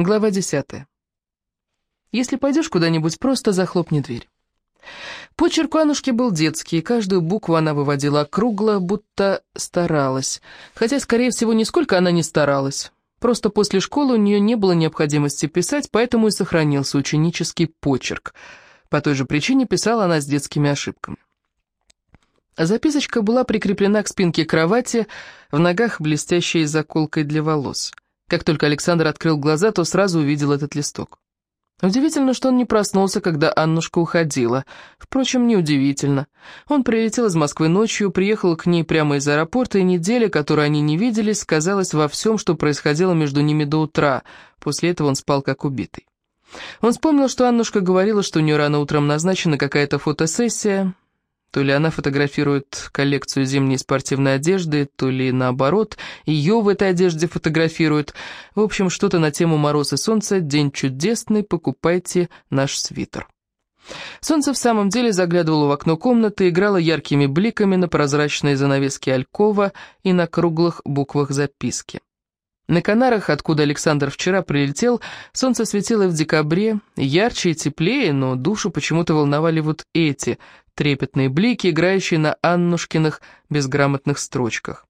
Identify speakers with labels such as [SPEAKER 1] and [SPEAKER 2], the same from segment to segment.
[SPEAKER 1] Глава 10. Если пойдешь куда-нибудь, просто захлопни дверь. Почерк у Аннушки был детский, и каждую букву она выводила кругло, будто старалась. Хотя, скорее всего, нисколько она не старалась. Просто после школы у нее не было необходимости писать, поэтому и сохранился ученический почерк. По той же причине писала она с детскими ошибками. Записочка была прикреплена к спинке кровати, в ногах блестящей заколкой для волос. Как только Александр открыл глаза, то сразу увидел этот листок. Удивительно, что он не проснулся, когда Аннушка уходила. Впрочем, неудивительно. Он прилетел из Москвы ночью, приехал к ней прямо из аэропорта, и неделя, которой они не виделись, сказалась во всем, что происходило между ними до утра. После этого он спал как убитый. Он вспомнил, что Аннушка говорила, что у нее рано утром назначена какая-то фотосессия. То ли она фотографирует коллекцию зимней спортивной одежды, то ли наоборот, ее в этой одежде фотографируют. В общем, что-то на тему «Мороз и солнце», «День чудесный», «Покупайте наш свитер». Солнце в самом деле заглядывало в окно комнаты, играло яркими бликами на прозрачной занавеске алькова и на круглых буквах записки. На Канарах, откуда Александр вчера прилетел, солнце светило в декабре, ярче и теплее, но душу почему-то волновали вот эти трепетные блики, играющие на Аннушкиных безграмотных строчках.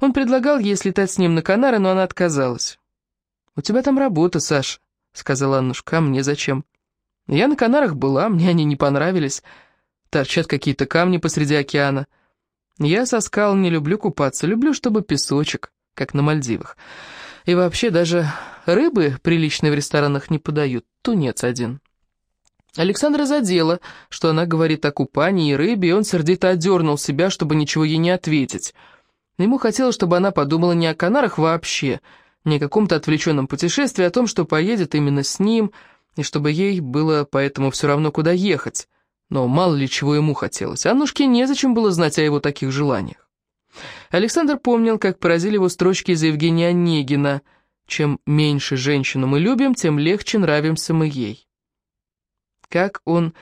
[SPEAKER 1] Он предлагал ей слетать с ним на Канары, но она отказалась. «У тебя там работа, Саш», — сказала Аннушка, — «а мне зачем?» «Я на Канарах была, мне они не понравились. Торчат какие-то камни посреди океана. Я со скал не люблю купаться, люблю, чтобы песочек, как на Мальдивах». И вообще даже рыбы приличные в ресторанах не подают, тунец один. Александра задела, что она говорит о купании и рыбе, и он сердито одернул себя, чтобы ничего ей не ответить. Ему хотелось, чтобы она подумала не о Канарах вообще, не о каком-то отвлеченном путешествии, а о том, что поедет именно с ним, и чтобы ей было поэтому все равно, куда ехать. Но мало ли чего ему хотелось. Аннушке незачем было знать о его таких желаниях. Александр помнил, как поразили его строчки из Евгения Онегина «Чем меньше женщину мы любим, тем легче нравимся мы ей». Как он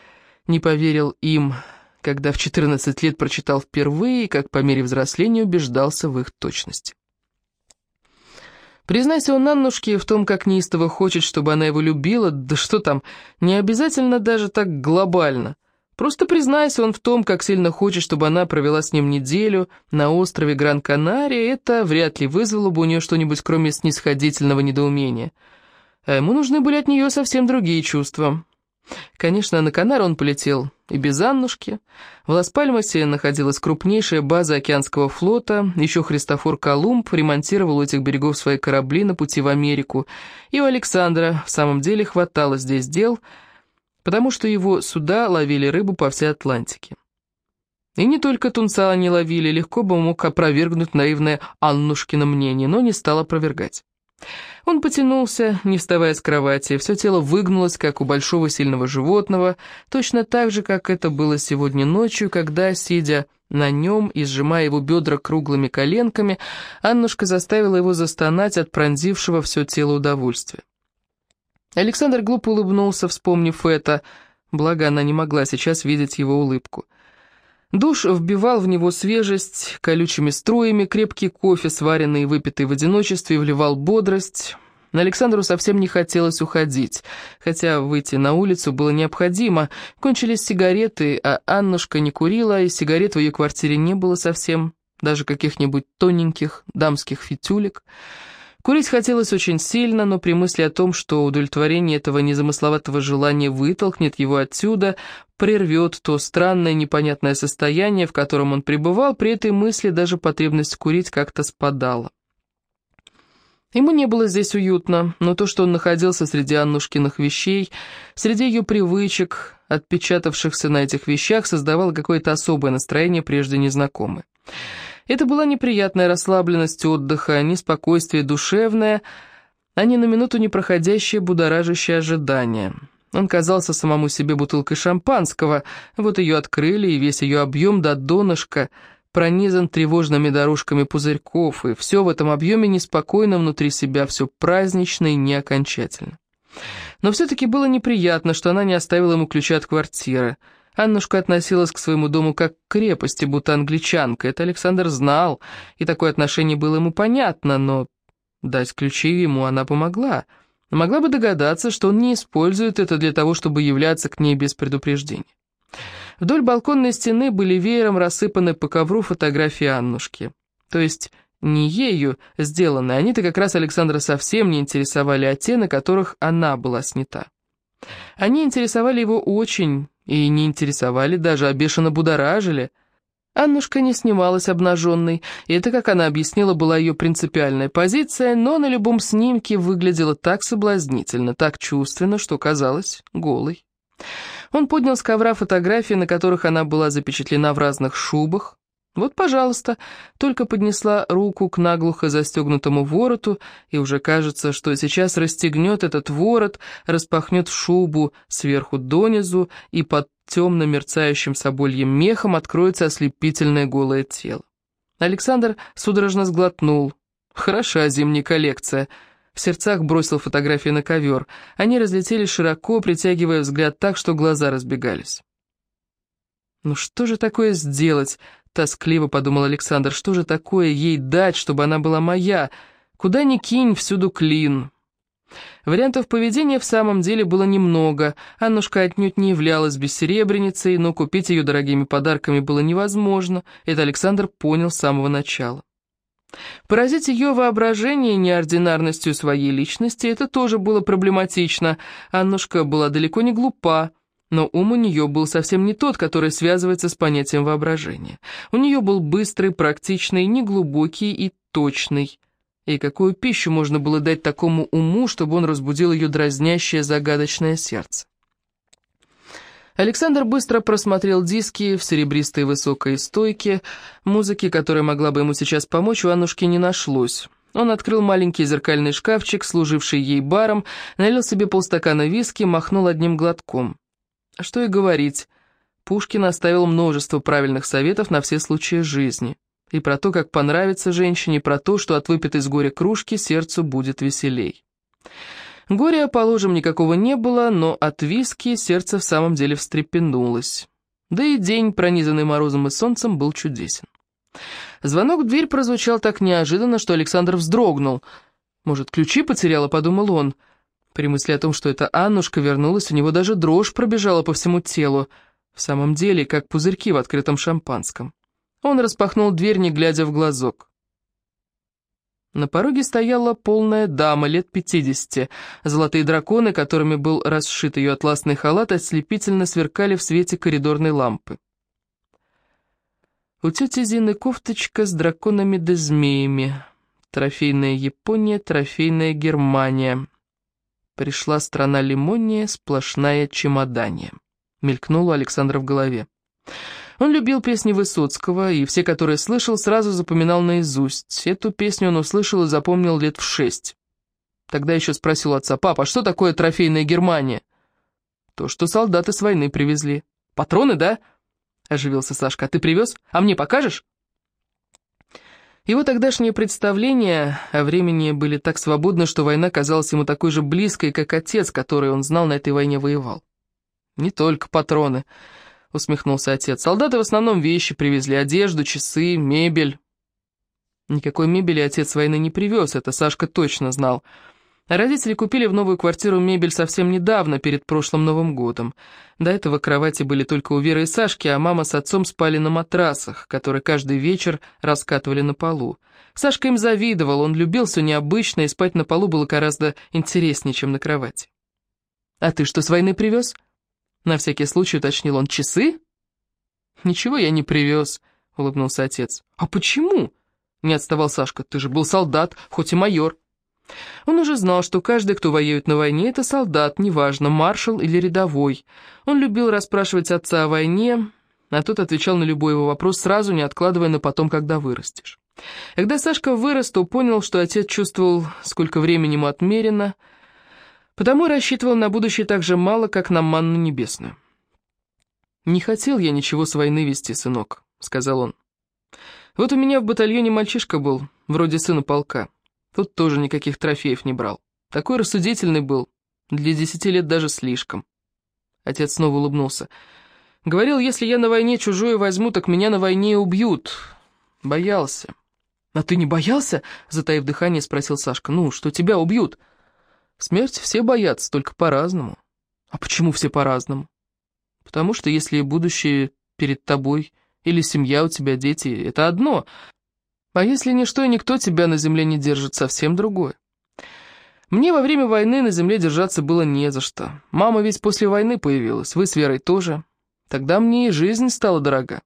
[SPEAKER 1] не поверил им, когда в 14 лет прочитал впервые, и как по мере взросления убеждался в их точности. Признайся он Аннушке в том, как неистово хочет, чтобы она его любила, да что там, не обязательно даже так глобально – Просто признайся он в том, как сильно хочет, чтобы она провела с ним неделю на острове Гран-Канария, это вряд ли вызвало бы у нее что-нибудь, кроме снисходительного недоумения. А ему нужны были от нее совсем другие чувства. Конечно, на Канары он полетел и без Аннушки. В Лас-Пальмасе находилась крупнейшая база океанского флота, еще Христофор Колумб ремонтировал у этих берегов свои корабли на пути в Америку, и у Александра в самом деле хватало здесь дел – потому что его суда ловили рыбу по всей Атлантике. И не только тунца они ловили, легко бы мог опровергнуть наивное Аннушкино мнение, но не стал опровергать. Он потянулся, не вставая с кровати, все тело выгнулось, как у большого сильного животного, точно так же, как это было сегодня ночью, когда, сидя на нем и сжимая его бедра круглыми коленками, Аннушка заставила его застонать от пронзившего все тело удовольствия. Александр глупо улыбнулся, вспомнив это, благо она не могла сейчас видеть его улыбку. Душ вбивал в него свежесть колючими струями, крепкий кофе, сваренный и выпитый в одиночестве, вливал бодрость. Александру совсем не хотелось уходить, хотя выйти на улицу было необходимо. Кончились сигареты, а Аннушка не курила, и сигарет в ее квартире не было совсем, даже каких-нибудь тоненьких дамских фитюлек. Курить хотелось очень сильно, но при мысли о том, что удовлетворение этого незамысловатого желания вытолкнет его отсюда, прервет то странное непонятное состояние, в котором он пребывал, при этой мысли даже потребность курить как-то спадала. Ему не было здесь уютно, но то, что он находился среди Аннушкиных вещей, среди ее привычек, отпечатавшихся на этих вещах, создавало какое-то особое настроение, прежде незнакомое. Это была неприятная расслабленность отдыха, а не спокойствие душевное, а не на минуту не проходящее будоражащее ожидание. Он казался самому себе бутылкой шампанского, вот ее открыли, и весь ее объем до донышка пронизан тревожными дорожками пузырьков, и все в этом объеме неспокойно внутри себя, все празднично и не окончательно. Но все-таки было неприятно, что она не оставила ему ключа от квартиры, Аннушка относилась к своему дому как к крепости, будто англичанка. Это Александр знал, и такое отношение было ему понятно, но дать ключи ему она помогла. Могла бы догадаться, что он не использует это для того, чтобы являться к ней без предупреждения. Вдоль балконной стены были веером рассыпаны по ковру фотографии Аннушки. То есть не ею сделаны, они-то как раз Александра совсем не интересовали, а те, на которых она была снята. Они интересовали его очень, и не интересовали даже, а бешено будоражили. Аннушка не снималась обнаженной, и это, как она объяснила, была ее принципиальная позиция, но на любом снимке выглядела так соблазнительно, так чувственно, что казалось голой. Он поднял с ковра фотографии, на которых она была запечатлена в разных шубах, вот, пожалуйста, только поднесла руку к наглухо застегнутому вороту, и уже кажется, что сейчас расстегнет этот ворот, распахнет шубу сверху донизу, и под темно мерцающим собольем мехом откроется ослепительное голое тело. Александр судорожно сглотнул. Хороша зимняя коллекция. В сердцах бросил фотографии на ковер. Они разлетелись широко, притягивая взгляд так, что глаза разбегались. Ну что же такое сделать? Тоскливо подумал Александр, что же такое ей дать, чтобы она была моя? Куда ни кинь, всюду клин. Вариантов поведения в самом деле было немного. Аннушка отнюдь не являлась бессеребреницей, но купить ее дорогими подарками было невозможно. Это Александр понял с самого начала. Поразить ее воображение неординарностью своей личности – это тоже было проблематично. Аннушка была далеко не глупа. Но ум у нее был совсем не тот, который связывается с понятием воображения. У нее был быстрый, практичный, неглубокий и точный. И какую пищу можно было дать такому уму, чтобы он разбудил ее дразнящее загадочное сердце? Александр быстро просмотрел диски в серебристой высокой стойке. Музыки, которая могла бы ему сейчас помочь, у Аннушки не нашлось. Он открыл маленький зеркальный шкафчик, служивший ей баром, налил себе полстакана виски, махнул одним глотком. А что и говорить, Пушкин оставил множество правильных советов на все случаи жизни. И про то, как понравится женщине, про то, что от выпитой с горя кружки сердцу будет веселей. Горя, положим, никакого не было, но от виски сердце в самом деле встрепенулось. Да и день, пронизанный морозом и солнцем, был чудесен. Звонок в дверь прозвучал так неожиданно, что Александр вздрогнул. «Может, ключи потеряла?» — подумал он — при мысли о том, что эта Аннушка вернулась, у него даже дрожь пробежала по всему телу. В самом деле, как пузырьки в открытом шампанском. Он распахнул дверь, не глядя в глазок. На пороге стояла полная дама лет пятидесяти. Золотые драконы, которыми был расшит ее атласный халат, ослепительно сверкали в свете коридорной лампы. У тети Зины кофточка с драконами да змеями. Трофейная Япония, трофейная Германия. Пришла страна лимония, сплошная чемодания. Мелькнуло Александра в голове. Он любил песни Высоцкого, и все, которые слышал, сразу запоминал наизусть. Эту песню он услышал и запомнил лет в шесть. Тогда еще спросил отца, «Папа, что такое трофейная Германия?» «То, что солдаты с войны привезли». «Патроны, да?» — оживился Сашка. «А ты привез? А мне покажешь?» Его тогдашние представления о времени были так свободны, что война казалась ему такой же близкой, как отец, который он знал на этой войне воевал. «Не только патроны», — усмехнулся отец. «Солдаты в основном вещи привезли, одежду, часы, мебель». Никакой мебели отец войны не привез, это Сашка точно знал. Родители купили в новую квартиру мебель совсем недавно, перед прошлым Новым годом. До этого кровати были только у Веры и Сашки, а мама с отцом спали на матрасах, которые каждый вечер раскатывали на полу. Сашка им завидовал, он любил все необычное, и спать на полу было гораздо интереснее, чем на кровати. «А ты что, с войны привез?» На всякий случай уточнил он. «Часы?» «Ничего я не привез», — улыбнулся отец. «А почему?» — не отставал Сашка. «Ты же был солдат, хоть и майор». Он уже знал, что каждый, кто воюет на войне, это солдат, неважно, маршал или рядовой. Он любил расспрашивать отца о войне, а тот отвечал на любой его вопрос сразу, не откладывая на потом, когда вырастешь. Когда Сашка вырос, то понял, что отец чувствовал, сколько времени ему отмерено, потому рассчитывал на будущее так же мало, как на манну небесную. «Не хотел я ничего с войны вести, сынок», — сказал он. «Вот у меня в батальоне мальчишка был, вроде сына полка». Тут тоже никаких трофеев не брал. Такой рассудительный был. Для десяти лет даже слишком. Отец снова улыбнулся. Говорил, если я на войне чужое возьму, так меня на войне убьют. Боялся. «А ты не боялся?» — затаив дыхание, спросил Сашка. «Ну, что тебя убьют?» Смерть все боятся, только по-разному. А почему все по-разному? Потому что если будущее перед тобой, или семья у тебя, дети, это одно. А если ничто и никто тебя на земле не держит, совсем другое. Мне во время войны на земле держаться было не за что. Мама ведь после войны появилась, вы с Верой тоже. Тогда мне и жизнь стала дорога.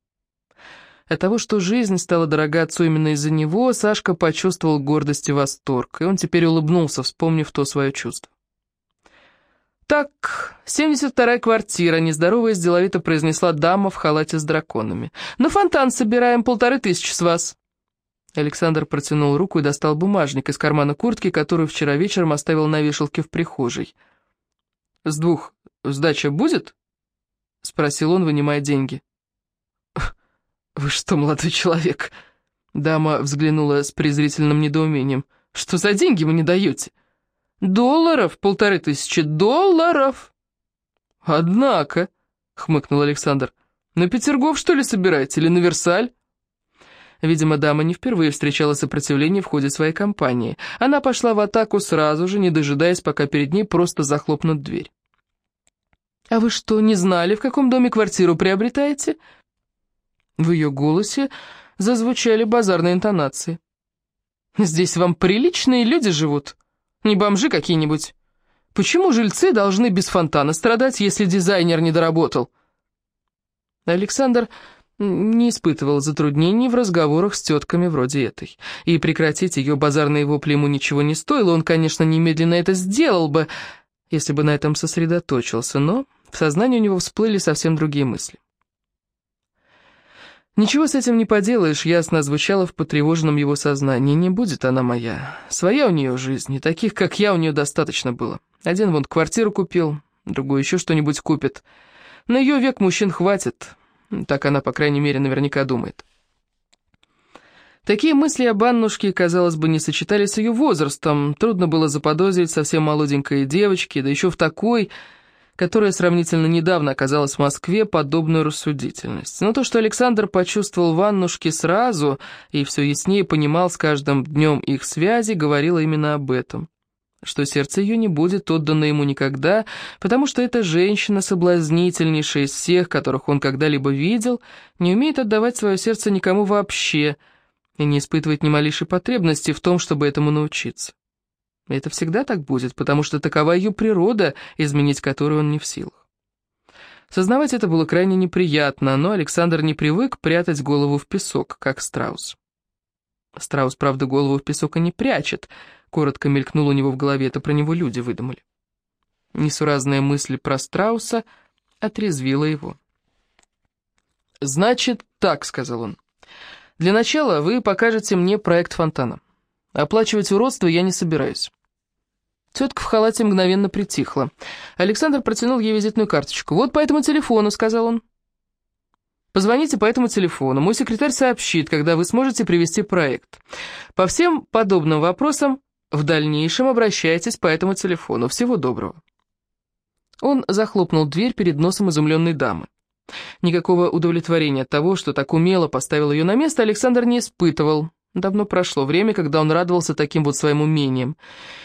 [SPEAKER 1] От того, что жизнь стала дорога отцу именно из-за него, Сашка почувствовал гордость и восторг, и он теперь улыбнулся, вспомнив то свое чувство. «Так, 72-я квартира», — нездороваясь, деловито произнесла дама в халате с драконами. «На фонтан собираем полторы тысячи с вас». Александр протянул руку и достал бумажник из кармана куртки, которую вчера вечером оставил на вешалке в прихожей. «С двух сдача будет?» — спросил он, вынимая деньги. «Вы что, молодой человек?» Дама взглянула с презрительным недоумением. «Что за деньги вы не даете?» «Долларов? Полторы тысячи долларов!» «Однако», — хмыкнул Александр, — «на Петергоф, что ли, собираете, или на Версаль?» Видимо, дама не впервые встречала сопротивление в ходе своей кампании. Она пошла в атаку сразу же, не дожидаясь, пока перед ней просто захлопнут дверь. «А вы что, не знали, в каком доме квартиру приобретаете?» В ее голосе зазвучали базарные интонации. «Здесь вам приличные люди живут, не бомжи какие-нибудь. Почему жильцы должны без фонтана страдать, если дизайнер не доработал?» Александр не испытывал затруднений в разговорах с тетками вроде этой. И прекратить ее базарные вопли ему ничего не стоило, он, конечно, немедленно это сделал бы, если бы на этом сосредоточился, но в сознании у него всплыли совсем другие мысли. Ничего с этим не поделаешь, ясно звучало в потревоженном его сознании. Не будет она моя. Своя у нее жизнь, и таких, как я, у нее достаточно было. Один вон квартиру купил, другой еще что-нибудь купит. На ее век мужчин хватит. Так она, по крайней мере, наверняка думает. Такие мысли об Аннушке, казалось бы, не сочетались с ее возрастом. Трудно было заподозрить совсем молоденькой девочки, да еще в такой которая сравнительно недавно оказалась в Москве, подобную рассудительность. Но то, что Александр почувствовал в Аннушке сразу и все яснее понимал с каждым днем их связи, говорило именно об этом. Что сердце ее не будет отдано ему никогда, потому что эта женщина, соблазнительнейшая из всех, которых он когда-либо видел, не умеет отдавать свое сердце никому вообще и не испытывает ни малейшей потребности в том, чтобы этому научиться. Это всегда так будет, потому что такова ее природа, изменить которую он не в силах. Сознавать это было крайне неприятно, но Александр не привык прятать голову в песок, как страус. Страус, правда, голову в песок и не прячет, коротко мелькнул у него в голове, это про него люди выдумали. Несуразная мысль про страуса отрезвила его. «Значит, так», — сказал он. «Для начала вы покажете мне проект фонтана. Оплачивать уродство я не собираюсь. Тетка в халате мгновенно притихла. Александр протянул ей визитную карточку. «Вот по этому телефону», — сказал он. «Позвоните по этому телефону. Мой секретарь сообщит, когда вы сможете привести проект. По всем подобным вопросам в дальнейшем обращайтесь по этому телефону. Всего доброго». Он захлопнул дверь перед носом изумленной дамы. Никакого удовлетворения от того, что так умело поставил ее на место, Александр не испытывал. Давно прошло время, когда он радовался таким вот своим умениям.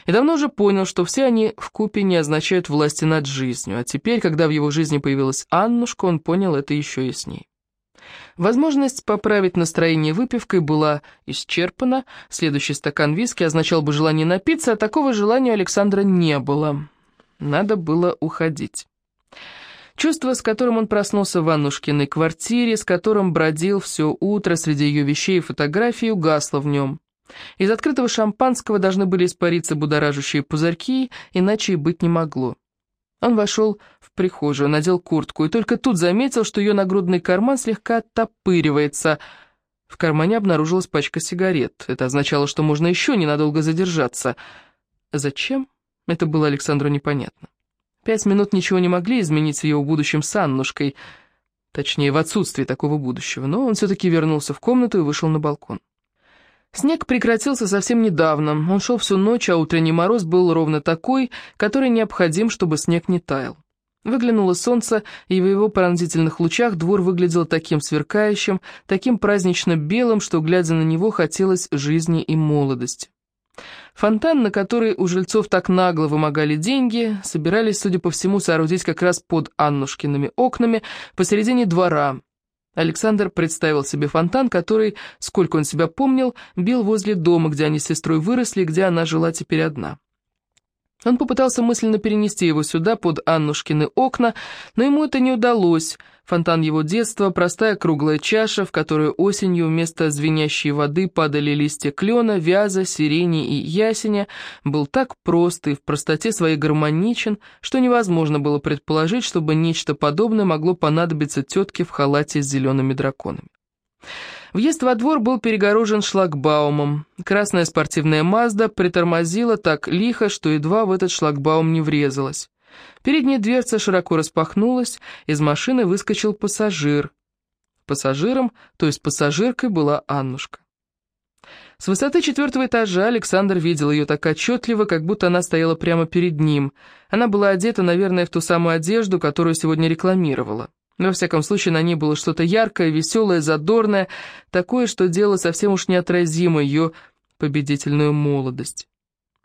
[SPEAKER 1] И давно уже понял, что все они в купе не означают власти над жизнью. А теперь, когда в его жизни появилась Аннушка, он понял это еще яснее. Возможность поправить настроение выпивкой была исчерпана, следующий стакан виски означал бы желание напиться, а такого желания у Александра не было. Надо было уходить. Чувство, с которым он проснулся в Аннушкиной квартире, с которым бродил все утро среди ее вещей и фотографий, угасло в нем. Из открытого шампанского должны были испариться будоражащие пузырьки, иначе и быть не могло. Он вошел в прихожую, надел куртку, и только тут заметил, что ее нагрудный карман слегка оттопыривается. В кармане обнаружилась пачка сигарет. Это означало, что можно еще ненадолго задержаться. Зачем? Это было Александру непонятно. Пять минут ничего не могли изменить в его будущем с Аннушкой, точнее, в отсутствии такого будущего, но он все-таки вернулся в комнату и вышел на балкон. Снег прекратился совсем недавно, он шел всю ночь, а утренний мороз был ровно такой, который необходим, чтобы снег не таял. Выглянуло солнце, и в его пронзительных лучах двор выглядел таким сверкающим, таким празднично белым, что, глядя на него, хотелось жизни и молодости. Фонтан, на который у жильцов так нагло вымогали деньги, собирались, судя по всему, соорудить как раз под Аннушкиными окнами посередине двора. Александр представил себе фонтан, который, сколько он себя помнил, бил возле дома, где они с сестрой выросли, где она жила теперь одна. Он попытался мысленно перенести его сюда, под Аннушкины окна, но ему это не удалось. Фонтан его детства, простая круглая чаша, в которую осенью вместо звенящей воды падали листья клена, вяза, сирени и ясеня, был так прост и в простоте своей гармоничен, что невозможно было предположить, чтобы нечто подобное могло понадобиться тетке в халате с зелеными драконами. Въезд во двор был перегорожен шлагбаумом. Красная спортивная «Мазда» притормозила так лихо, что едва в этот шлагбаум не врезалась. Передняя дверца широко распахнулась, из машины выскочил пассажир. Пассажиром, то есть пассажиркой, была Аннушка. С высоты четвертого этажа Александр видел ее так отчетливо, как будто она стояла прямо перед ним. Она была одета, наверное, в ту самую одежду, которую сегодня рекламировала. Во всяком случае, на ней было что-то яркое, веселое, задорное, такое, что делало совсем уж неотразимо ее победительную молодость.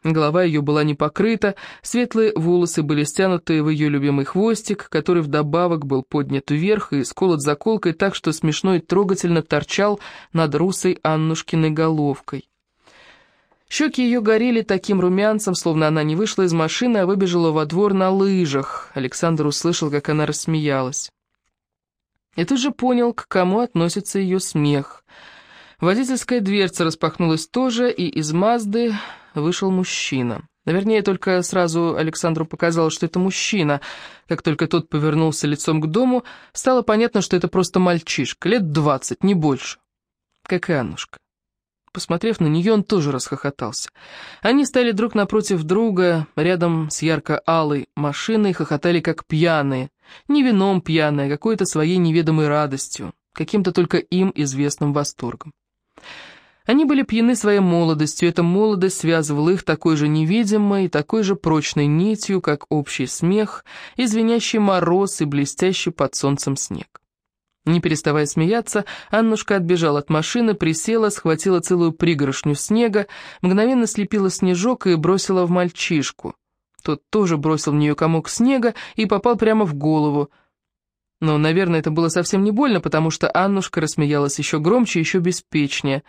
[SPEAKER 1] Голова ее была не покрыта, светлые волосы были стянуты в ее любимый хвостик, который вдобавок был поднят вверх и сколот заколкой так, что смешно и трогательно торчал над русой Аннушкиной головкой. Щеки ее горели таким румянцем, словно она не вышла из машины, а выбежала во двор на лыжах. Александр услышал, как она рассмеялась. И тут же понял, к кому относится ее смех. Водительская дверца распахнулась тоже, и из Мазды вышел мужчина. Наверное, только сразу Александру показалось, что это мужчина. Как только тот повернулся лицом к дому, стало понятно, что это просто мальчишка, лет двадцать, не больше. Как и Аннушка. Посмотрев на нее, он тоже расхохотался. Они стали друг напротив друга, рядом с ярко-алой машиной, хохотали как пьяные. Не вином пьяные, а какой-то своей неведомой радостью, каким-то только им известным восторгом. Они были пьяны своей молодостью, эта молодость связывала их такой же невидимой, такой же прочной нитью, как общий смех, извиняющий мороз и блестящий под солнцем снег. Не переставая смеяться, Аннушка отбежала от машины, присела, схватила целую пригоршню снега, мгновенно слепила снежок и бросила в мальчишку. Тот тоже бросил в нее комок снега и попал прямо в голову. Но, наверное, это было совсем не больно, потому что Аннушка рассмеялась еще громче, еще беспечнее.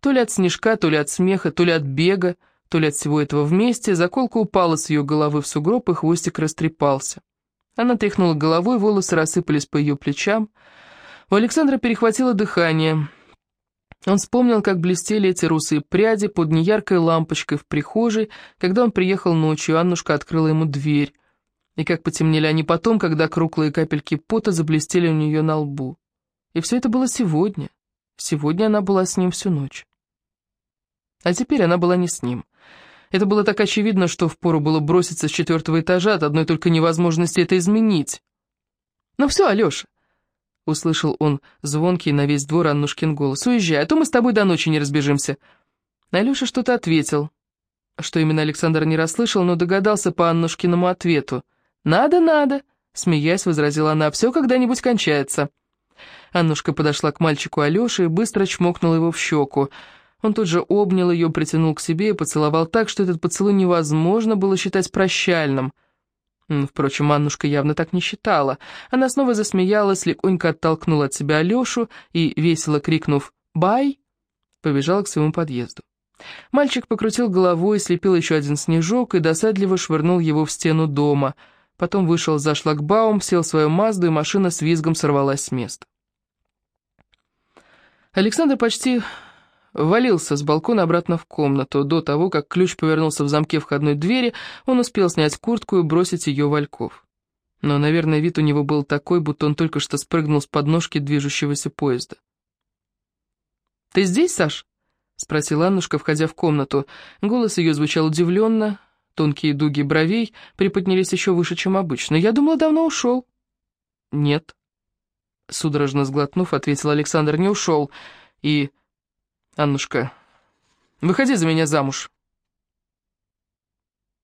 [SPEAKER 1] То ли от снежка, то ли от смеха, то ли от бега, то ли от всего этого вместе, заколка упала с ее головы в сугроб, и хвостик растрепался. Она тряхнула головой, волосы рассыпались по ее плечам, у Александра перехватило дыхание. Он вспомнил, как блестели эти русые пряди под неяркой лампочкой в прихожей, когда он приехал ночью, Аннушка открыла ему дверь. И как потемнели они потом, когда круглые капельки пота заблестели у нее на лбу. И все это было сегодня. Сегодня она была с ним всю ночь. А теперь она была не с ним. Это было так очевидно, что впору было броситься с четвертого этажа от одной только невозможности это изменить. «Ну все, Алеша, Услышал он звонкий на весь двор Аннушкин голос. «Уезжай, а то мы с тобой до ночи не разбежимся». Алеша что-то ответил. Что именно Александр не расслышал, но догадался по Аннушкиному ответу. «Надо, надо», — смеясь, возразила она, — «все когда-нибудь кончается». Аннушка подошла к мальчику Алёше и быстро чмокнула его в щеку. Он тут же обнял ее, притянул к себе и поцеловал так, что этот поцелуй невозможно было считать прощальным — Впрочем, Аннушка явно так не считала. Она снова засмеялась, легонько оттолкнула от себя Алешу и, весело крикнув «Бай!», побежала к своему подъезду. Мальчик покрутил головой, слепил еще один снежок и досадливо швырнул его в стену дома. Потом вышел за шлагбаум, сел в свою Мазду, и машина с визгом сорвалась с места. Александр почти валился с балкона обратно в комнату. До того, как ключ повернулся в замке входной двери, он успел снять куртку и бросить ее в ольков. Но, наверное, вид у него был такой, будто он только что спрыгнул с подножки движущегося поезда. «Ты здесь, Саш?» — спросила Аннушка, входя в комнату. Голос ее звучал удивленно, тонкие дуги бровей приподнялись еще выше, чем обычно. «Я думала, давно ушел». «Нет». Судорожно сглотнув, ответил Александр, не ушел, и Аннушка, выходи за меня замуж».